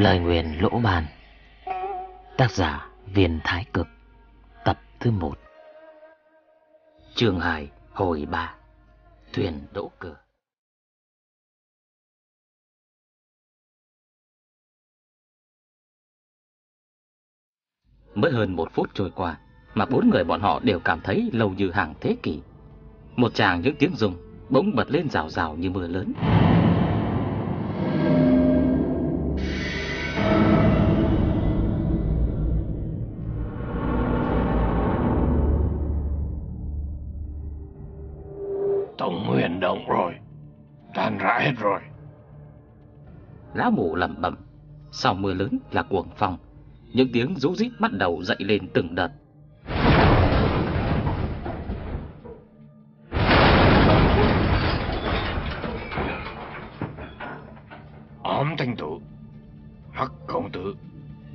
Lời nguyền lỗ bàn Tác giả Viên Thái Cực. Tập thứ 1 Trường Hải hồi 3 Thuyền đỗ cửa Mới hơn một phút trôi qua Mà bốn người bọn họ đều cảm thấy lâu như hàng thế kỷ. Một chàng những tiếng rung Bỗng bật lên rào rào như mưa lớn. Huyền động rồi? Tan rã hết rồi. Lão mù lẩm bẩm Sau mưa lớn là cuồng phong Những tiếng rú rít bắt đầu dậy lên từng đợt. Óm thanh tử Hắc công tử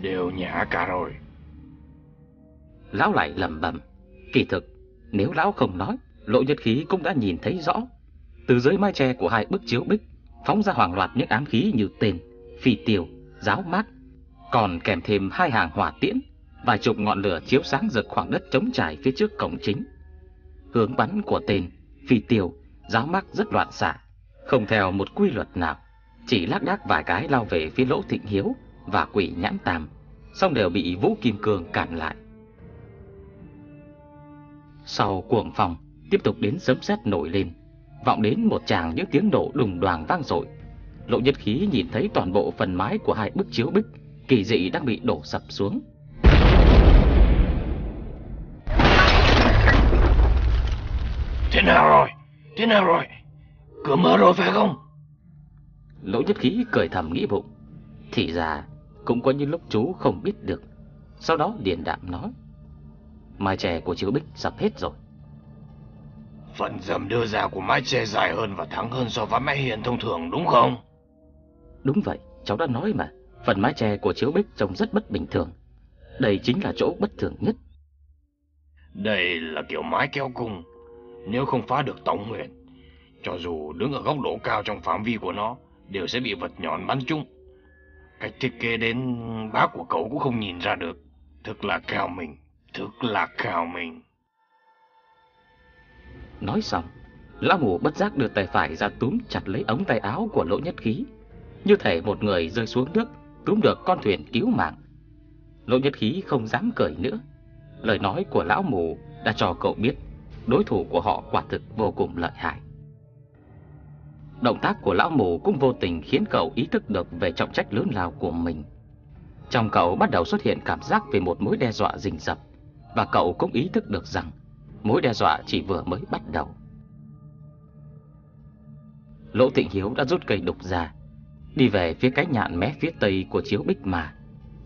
Đều nhả cả rồi. Lão lại lẩm bẩm Kỳ thực Nếu lão không nói Lộ nhất khí cũng đã nhìn thấy rõ từ dưới mái tre của hai bức chiếu bích Phóng ra hoàng loạt những ám khí như tên Phi tiêu, giáo mát Còn kèm thêm hai hàng hỏa tiễn Vài chục ngọn lửa chiếu sáng rực khoảng đất trống trải phía trước cổng chính. Hướng bắn của tên Phi tiêu, giáo mát rất loạn xạ Không theo một quy luật nào. Chỉ lác đác vài cái lao về phía lỗ thịnh hiếu Và quỷ nhãn tam Xong đều bị vũ kim cương cản lại. Sau cuồng phòng tiếp tục đến sấm sét nổi lên, vọng đến một tràng những tiếng nổ đùng đoàng vang dội. Lộ Nhất Khí nhìn thấy toàn bộ phần mái của hai bức chiếu bích kỳ dị đang bị đổ sập xuống. Thế nào rồi? Thế nào rồi? Cửa mở rồi phải không? Lỗ Nhất Khí cười thầm nghĩ bụng. Thì ra cũng có những lúc chú không biết được. Sau đó điền đạm nói. Mái chè của chiếu bích sập hết rồi. Phần dầm đưa ra của mái che dài hơn và thắng hơn so với mái hiền thông thường đúng không? Đúng vậy, cháu đã nói mà. Phần mái che của chiếu bích trông rất bất bình thường. Đây chính là chỗ bất thường nhất. Đây là kiểu mái kéo cung. Nếu không phá được tổng huyền, cho dù đứng ở góc độ cao trong phạm vi của nó, đều sẽ bị vật nhọn bắn trúng. Cách thiết kế đến bác của cậu cũng không nhìn ra được. Thực là cao mình, thực là cao mình. Nói xong, lão mù bất giác đưa tay phải ra túm chặt lấy ống tay áo của lỗ nhất khí. Như thể một người rơi xuống nước, túm được con thuyền cứu mạng. Lỗ nhất khí không dám cười nữa. Lời nói của lão mù đã cho cậu biết đối thủ của họ quả thực vô cùng lợi hại. Động tác của lão mù cũng vô tình khiến cậu ý thức được về trọng trách lớn lao của mình. Trong cậu bắt đầu xuất hiện cảm giác về một mối đe dọa rình rập, và cậu cũng ý thức được rằng mối đe dọa chỉ vừa mới bắt đầu. Lỗ Thịnh Hiếu đã rút cây đục ra, đi về phía cái nhạn mé phía tây của chiếu bích mà.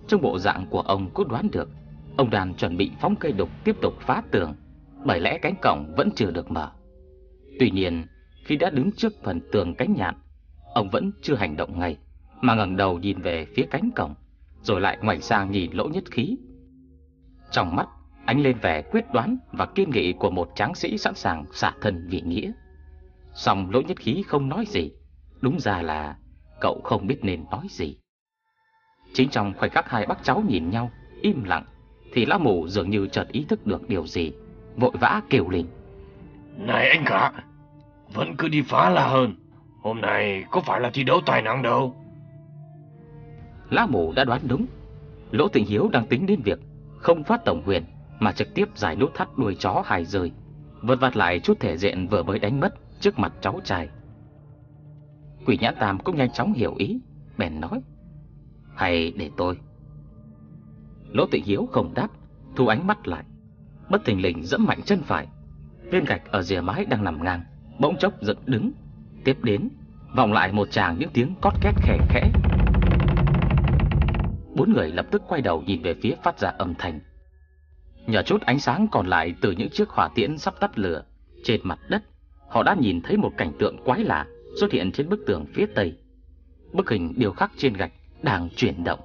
Trong bộ dạng của ông có đoán được, ông đàn chuẩn bị phóng cây đục tiếp tục phá tường, bởi lẽ cánh cổng vẫn chưa được mở. Tuy nhiên, khi đã đứng trước phần tường cánh nhạn, ông vẫn chưa hành động ngay, mà ngẩng đầu nhìn về phía cánh cổng, rồi lại ngoảnh sang nhìn lỗ nhất khí. Trong mắt ánh lên vẻ quyết đoán và kiên nghị của một tráng sĩ sẵn sàng xả thân vì nghĩa. Song lỗ nhất khí không nói gì, đúng ra là cậu không biết nên nói gì. Chính trong khoảnh khắc hai bác cháu nhìn nhau, im lặng, thì lão mù dường như chợt ý thức được điều gì, vội vã kêu lên. Này anh cả, vẫn cứ đi phá là hơn. Hôm nay có phải là thi đấu tài năng đâu. Lão mù đã đoán đúng. Lỗ Tịnh Hiếu đang tính đến việc không phát tổng quyền mà trực tiếp giải nút thắt đuôi chó hài rời, vượt vặt lại chút thể diện vừa mới đánh mất trước mặt cháu trai. Quỷ nhãn tam cũng nhanh chóng hiểu ý, bèn nói, hay để tôi. Lỗ Tự hiếu không đáp, thu ánh mắt lại, bất thình lình dẫm mạnh chân phải. Viên gạch ở rìa mái đang nằm ngang, bỗng chốc dựng đứng, tiếp đến, vọng lại một tràng những tiếng cót két khẽ khẽ. Bốn người lập tức quay đầu nhìn về phía phát ra âm thanh. Nhờ chút ánh sáng còn lại từ những chiếc hỏa tiễn sắp tắt lửa, trên mặt đất, họ đã nhìn thấy một cảnh tượng quái lạ xuất hiện trên bức tường phía tây. Bức hình điêu khắc trên gạch đang chuyển động.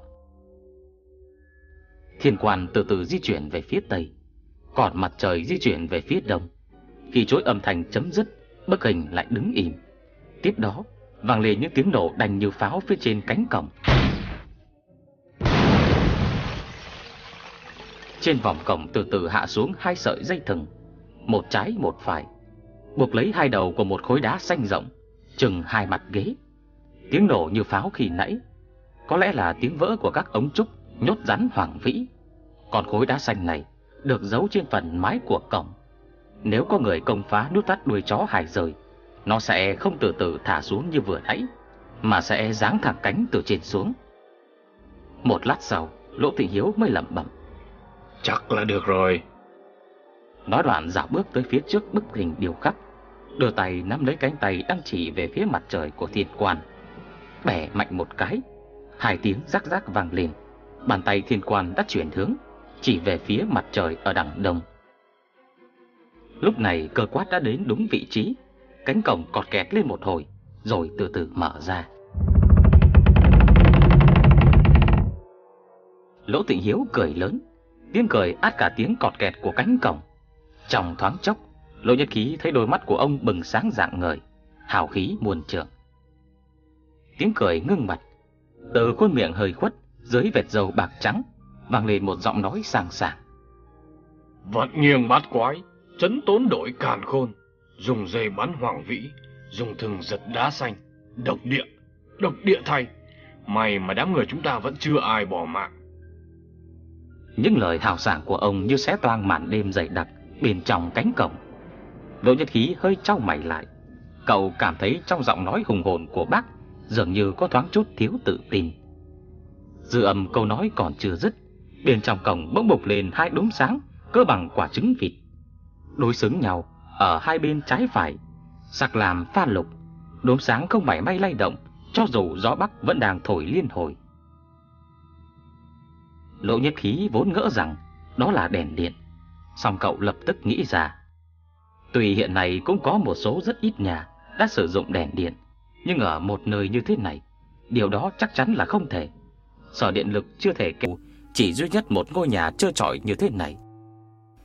Thiên quan từ từ di chuyển về phía tây, còn mặt trời di chuyển về phía đông. Khi chuỗi âm thanh chấm dứt, bức hình lại đứng im. Tiếp đó, vang lên những tiếng nổ đành như pháo phía trên cánh cổng. Trên vòng cổng từ từ hạ xuống hai sợi dây thừng, một trái một phải, buộc lấy hai đầu của một khối đá xanh rộng, chừng hai mặt ghế. Tiếng nổ như pháo khi nãy, có lẽ là tiếng vỡ của các ống trúc nhốt rắn hoàng vĩ. Còn khối đá xanh này được giấu trên phần mái của cổng. Nếu có người công phá nút thắt đuôi chó hải rời, nó sẽ không từ từ thả xuống như vừa nãy, mà sẽ giáng thẳng cánh từ trên xuống. Một lát sau, Lỗ Thị Hiếu mới lẩm bẩm. Chắc là được rồi. Nói đoạn dạo bước tới phía trước bức hình điêu khắc, đưa tay nắm lấy cánh tay đang chỉ về phía mặt trời của thiên quan. Bẻ mạnh một cái, hai tiếng rắc rắc vang lên. Bàn tay thiên quan đã chuyển hướng, chỉ về phía mặt trời ở đằng đông. Lúc này cơ quát đã đến đúng vị trí, cánh cổng cọt kẹt lên một hồi, rồi từ từ mở ra. Lỗ Tịnh Hiếu cười lớn, tiếng cười át cả tiếng cọt kẹt của cánh cổng. Trong thoáng chốc, Lỗ Nhất Khí thấy đôi mắt của ông bừng sáng dạng ngời, hào khí muôn trượng. Tiếng cười ngưng bặt, từ khuôn miệng hơi khuất, dưới vệt dầu bạc trắng, vang lên một giọng nói sàng sàng. Vận nghiêng bát quái, chấn tốn đổi càn khôn, dùng dây bắn hoàng vĩ, dùng thừng giật đá xanh, độc địa, độc địa thay. May mà đám người chúng ta vẫn chưa ai bỏ mạng. Những lời hào sảng của ông như xé toang màn đêm dày đặc bên trong cánh cổng. Đỗ Nhất Khí hơi trao mày lại. Cậu cảm thấy trong giọng nói hùng hồn của bác dường như có thoáng chút thiếu tự tin. Dư âm câu nói còn chưa dứt, bên trong cổng bỗng bộc lên hai đốm sáng cơ bằng quả trứng vịt. Đối xứng nhau ở hai bên trái phải, sắc làm pha lục, đốm sáng không mảy may lay động, cho dù gió bắc vẫn đang thổi liên hồi. Lỗ nhất khí vốn ngỡ rằng đó là đèn điện, song cậu lập tức nghĩ ra. Tuy hiện nay cũng có một số rất ít nhà đã sử dụng đèn điện, nhưng ở một nơi như thế này, điều đó chắc chắn là không thể. Sở điện lực chưa thể kéo chỉ duy nhất một ngôi nhà trơ trọi như thế này.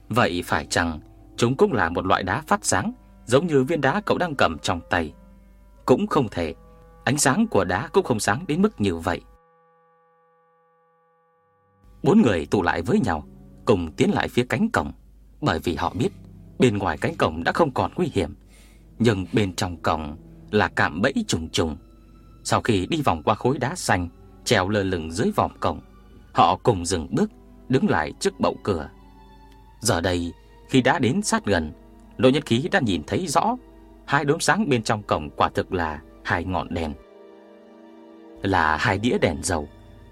Vậy phải chăng chúng cũng là một loại đá phát sáng giống như viên đá cậu đang cầm trong tay? Cũng không thể, ánh sáng của đá cũng không sáng đến mức như vậy. Bốn người tụ lại với nhau, cùng tiến lại phía cánh cổng, bởi vì họ biết bên ngoài cánh cổng đã không còn nguy hiểm, nhưng bên trong cổng là cạm bẫy trùng trùng. Sau khi đi vòng qua khối đá xanh, treo lơ lửng dưới vòng cổng, họ cùng dừng bước, đứng lại trước bậu cửa. Giờ đây, khi đã đến sát gần, Lỗ Nhất Khí đã nhìn thấy rõ hai đốm sáng bên trong cổng quả thực là hai ngọn đèn. Là hai đĩa đèn dầu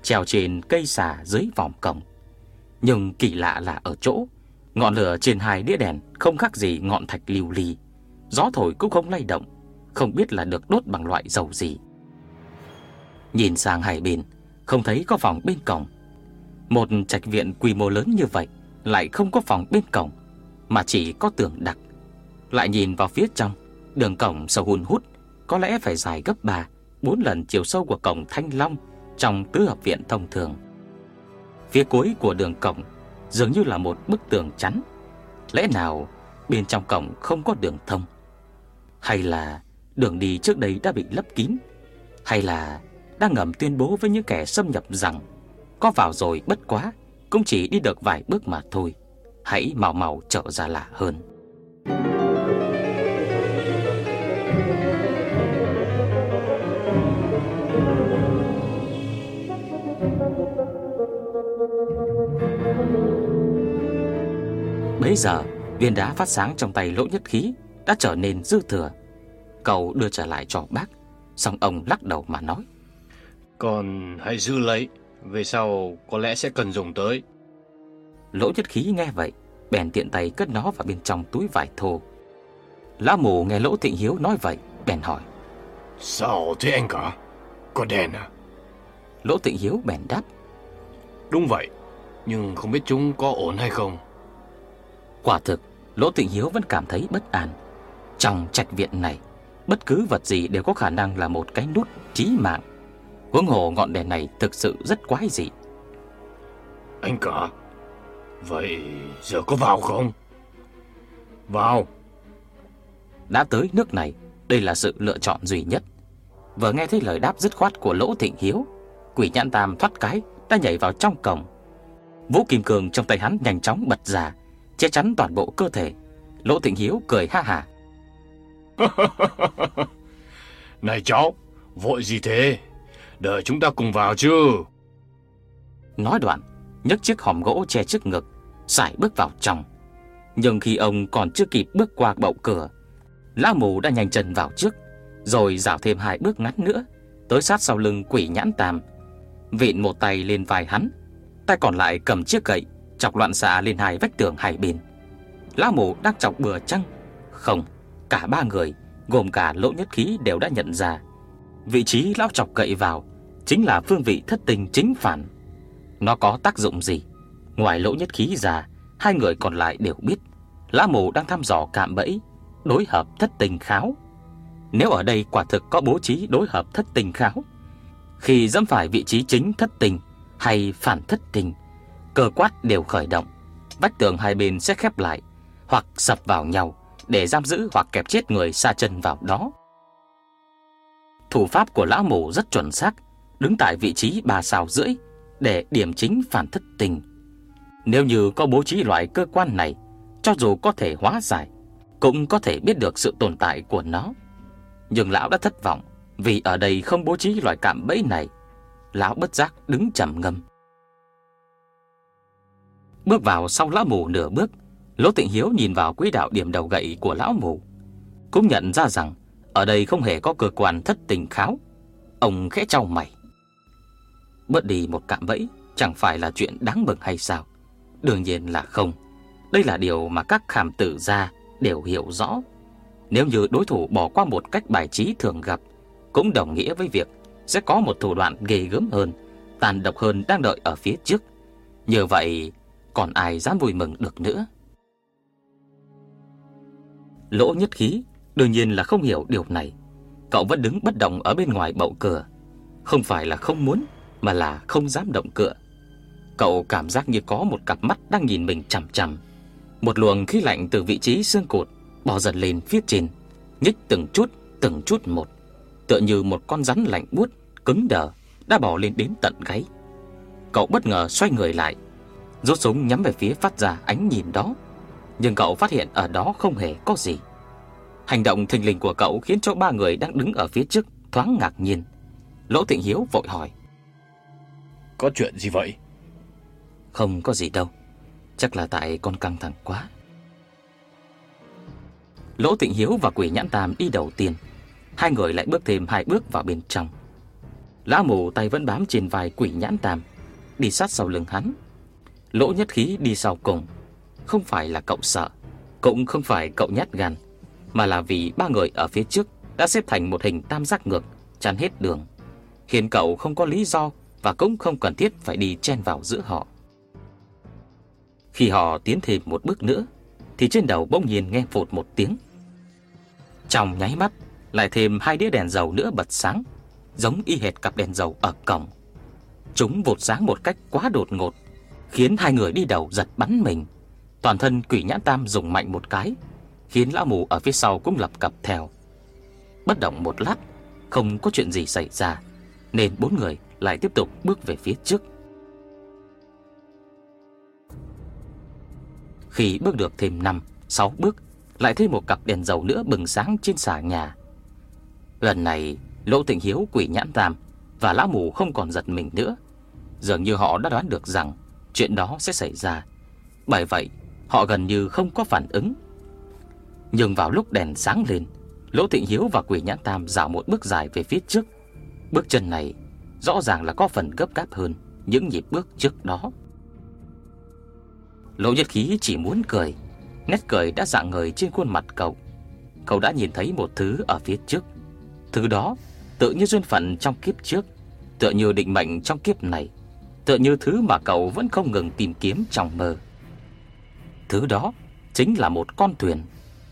treo trên cây xà dưới vòng cổng. Nhưng kỳ lạ là ở chỗ, ngọn lửa trên hai đĩa đèn không khác gì ngọn thạch liều ly. Gió thổi cũng không lay động, không biết là được đốt bằng loại dầu gì. Nhìn sang hai bên, không thấy có phòng bên cổng. Một trạch viện quy mô lớn như vậy lại không có phòng bên cổng, mà chỉ có tường đặc. Lại nhìn vào phía trong, đường cổng sâu hun hút, có lẽ phải dài gấp 3, 4 lần chiều sâu của cổng Thanh Long trong tứ hợp viện thông thường. Phía cuối của đường cổng dường như là một bức tường chắn. Lẽ nào bên trong cổng không có đường thông? Hay là đường đi trước đây đã bị lấp kín? Hay là đang ngầm tuyên bố với những kẻ xâm nhập rằng có vào rồi bất quá, cũng chỉ đi được vài bước mà thôi. Hãy mau mau trở ra lạ hơn. Bấy giờ, viên đá phát sáng trong tay lỗ nhất khí đã trở nên dư thừa. Cậu đưa trở lại cho bác, xong ông lắc đầu mà nói. Còn hãy giữ lấy, về sau có lẽ sẽ cần dùng tới. Lỗ nhất khí nghe vậy, bèn tiện tay cất nó vào bên trong túi vải thô. Lão mù nghe Lỗ Thịnh Hiếu nói vậy, bèn hỏi. Sao thế anh cả? Có đèn à? Lỗ Thịnh Hiếu bèn đáp. Đúng vậy, nhưng không biết chúng có ổn hay không. Quả thực, Lỗ Thịnh Hiếu vẫn cảm thấy bất an. Trong trạch viện này, bất cứ vật gì đều có khả năng là một cái nút chí mạng. Huống hồ ngọn đèn này thực sự rất quái dị. Anh cả, vậy giờ có vào không? Vào. Đã tới nước này, đây là sự lựa chọn duy nhất. Vừa nghe thấy lời đáp dứt khoát của Lỗ Thịnh Hiếu, quỷ nhãn tam thoát cái đã nhảy vào trong cổng. Vũ kim cương trong tay hắn nhanh chóng bật ra, che chắn toàn bộ cơ thể. Lỗ Thịnh Hiếu cười ha hả. Này cháu, vội gì thế? Đợi chúng ta cùng vào chứ? Nói đoạn, nhấc chiếc hòm gỗ che trước ngực, sải bước vào trong. Nhưng khi ông còn chưa kịp bước qua bậu cửa, Lão mù đã nhanh chân vào trước, rồi dạo thêm hai bước ngắn nữa, tới sát sau lưng quỷ nhãn tam. Vịn một tay lên vai hắn, tay còn lại cầm chiếc gậy, chọc loạn xạ lên hai vách tường hai bên. Lão mù đang chọc bừa chăng? Không, cả ba người, gồm cả lỗ nhất khí đều đã nhận ra. Vị trí lão chọc gậy vào chính là phương vị thất tình chính phản. Nó có tác dụng gì? Ngoài lỗ nhất khí ra, hai người còn lại đều biết. Lão mù đang thăm dò cạm bẫy, đối hợp thất tình kháo. Nếu ở đây quả thực có bố trí đối hợp thất tình kháo, khi dẫm phải vị trí chính thất tình hay phản thất tình, cơ quát đều khởi động, vách tường hai bên sẽ khép lại hoặc sập vào nhau để giam giữ hoặc kẹp chết người xa chân vào đó. Thủ pháp của lão mù rất chuẩn xác, đứng tại vị trí ba sao rưỡi để điểm chính phản thất tình. Nếu như có bố trí loại cơ quan này, cho dù có thể hóa giải, cũng có thể biết được sự tồn tại của nó. Nhưng lão đã thất vọng vì ở đây không bố trí loại cạm bẫy này. Lão bất giác đứng trầm ngâm. Bước vào sau lão mù nửa bước, Lỗ Tịnh Hiếu nhìn vào quỹ đạo điểm đầu gậy của lão mù, cũng nhận ra rằng ở đây không hề có cơ quan thất tình kháo. Ông khẽ trao mày. Bớt đi một cạm bẫy chẳng phải là chuyện đáng mừng hay sao? Đương nhiên là không. Đây là điều mà các khảm tử gia đều hiểu rõ. Nếu như đối thủ bỏ qua một cách bài trí thường gặp, cũng đồng nghĩa với việc sẽ có một thủ đoạn ghê gớm hơn, tàn độc hơn đang đợi ở phía trước. nhờ vậy, còn ai dám vui mừng được nữa? Lỗ nhất khí đương nhiên là không hiểu điều này. Cậu vẫn đứng bất động ở bên ngoài bậu cửa. Không phải là không muốn, mà là không dám động cửa. Cậu cảm giác như có một cặp mắt đang nhìn mình chằm chằm. Một luồng khí lạnh từ vị trí xương cột bò dần lên phía trên, nhích từng chút, từng chút một, tựa như một con rắn lạnh buốt, cứng đờ đã bò lên đến tận gáy. Cậu bất ngờ xoay người lại, rút súng nhắm về phía phát ra ánh nhìn đó, nhưng cậu phát hiện ở đó không hề có gì. Hành động thình lình của cậu khiến cho ba người đang đứng ở phía trước thoáng ngạc nhiên. Lỗ Thịnh Hiếu vội hỏi: "Có chuyện gì vậy?" "Không có gì đâu." Chắc là tại con căng thẳng quá Lỗ Tịnh Hiếu và Quỷ Nhãn Tam đi đầu tiên Hai người lại bước thêm hai bước vào bên trong. Lão mù tay vẫn bám trên vai Quỷ Nhãn Tam Đi sát sau lưng hắn. Lỗ nhất khí đi sau cùng. Không phải là cậu sợ Cũng không phải cậu nhát gan Mà là vì ba người ở phía trước Đã xếp thành một hình tam giác ngược Chắn hết đường. Khiến cậu không có lý do Và cũng không cần thiết phải đi chen vào giữa họ. Khi họ tiến thêm một bước nữa, thì trên đầu bỗng nhiên nghe phụt một tiếng. Trong nháy mắt, lại thêm hai đĩa đèn dầu nữa bật sáng, giống y hệt cặp đèn dầu ở cổng. Chúng vụt sáng một cách quá đột ngột, khiến hai người đi đầu giật bắn mình. Toàn thân quỷ nhãn tam dùng mạnh một cái, khiến lão mù ở phía sau cũng lập cập theo. Bất động một lát, không có chuyện gì xảy ra, nên bốn người lại tiếp tục bước về phía trước. Khi bước được thêm 5, 6 bước, lại thêm một cặp đèn dầu nữa bừng sáng trên xà nhà. Lần này, Lỗ Tịnh Hiếu quỷ nhãn tam và lão mù không còn giật mình nữa. Dường như họ đã đoán được rằng chuyện đó sẽ xảy ra. Bởi vậy, họ gần như không có phản ứng. Nhưng vào lúc đèn sáng lên, Lỗ Tịnh Hiếu và Quỷ Nhãn Tam dạo một bước dài về phía trước. Bước chân này rõ ràng là có phần gấp gáp hơn những nhịp bước trước đó. Lỗ Nhất Khí chỉ muốn cười, nét cười đã dạng ngời trên khuôn mặt cậu. Cậu đã nhìn thấy một thứ ở phía trước. Thứ đó tự như duyên phận trong kiếp trước, tựa như định mệnh trong kiếp này, tựa như thứ mà cậu vẫn không ngừng tìm kiếm trong mơ. Thứ đó chính là một con thuyền,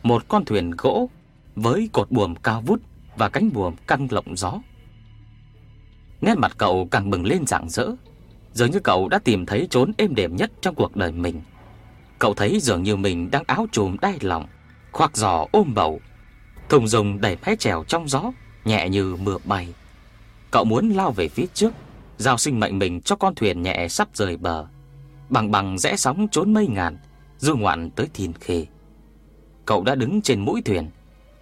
một con thuyền gỗ với cột buồm cao vút và cánh buồm căng lộng gió. Nét mặt cậu càng bừng lên rạng rỡ, dường như cậu đã tìm thấy chốn êm đềm nhất trong cuộc đời mình. Cậu thấy dường như mình đang áo trùm đai lòng, khoác giò ôm bầu, thùng rồng đẩy mái chèo trong gió, nhẹ như mưa bay. Cậu muốn lao về phía trước, giao sinh mệnh mình cho con thuyền nhẹ sắp rời bờ. Bằng bằng rẽ sóng trốn mây ngàn Du ngoạn tới thiên khê Cậu đã đứng trên mũi thuyền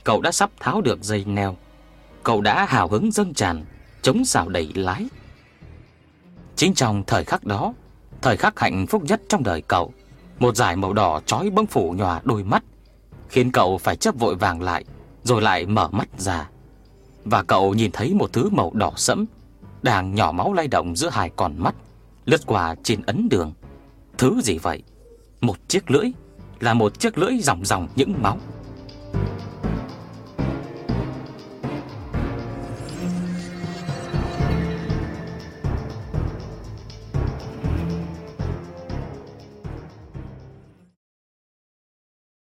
Cậu đã sắp tháo được dây neo Cậu đã hào hứng dâng tràn Chống xào đẩy lái Chính trong thời khắc đó Thời khắc hạnh phúc nhất trong đời cậu Một dải màu đỏ trói bông phủ nhòa đôi mắt Khiến cậu phải chấp vội vàng lại Rồi lại mở mắt ra và cậu nhìn thấy một thứ màu đỏ sẫm Đang nhỏ máu lay động giữa hai con mắt, Lướt qua trên ấn đường. Thứ gì vậy? Một chiếc lưỡi, Là một chiếc lưỡi ròng ròng những máu.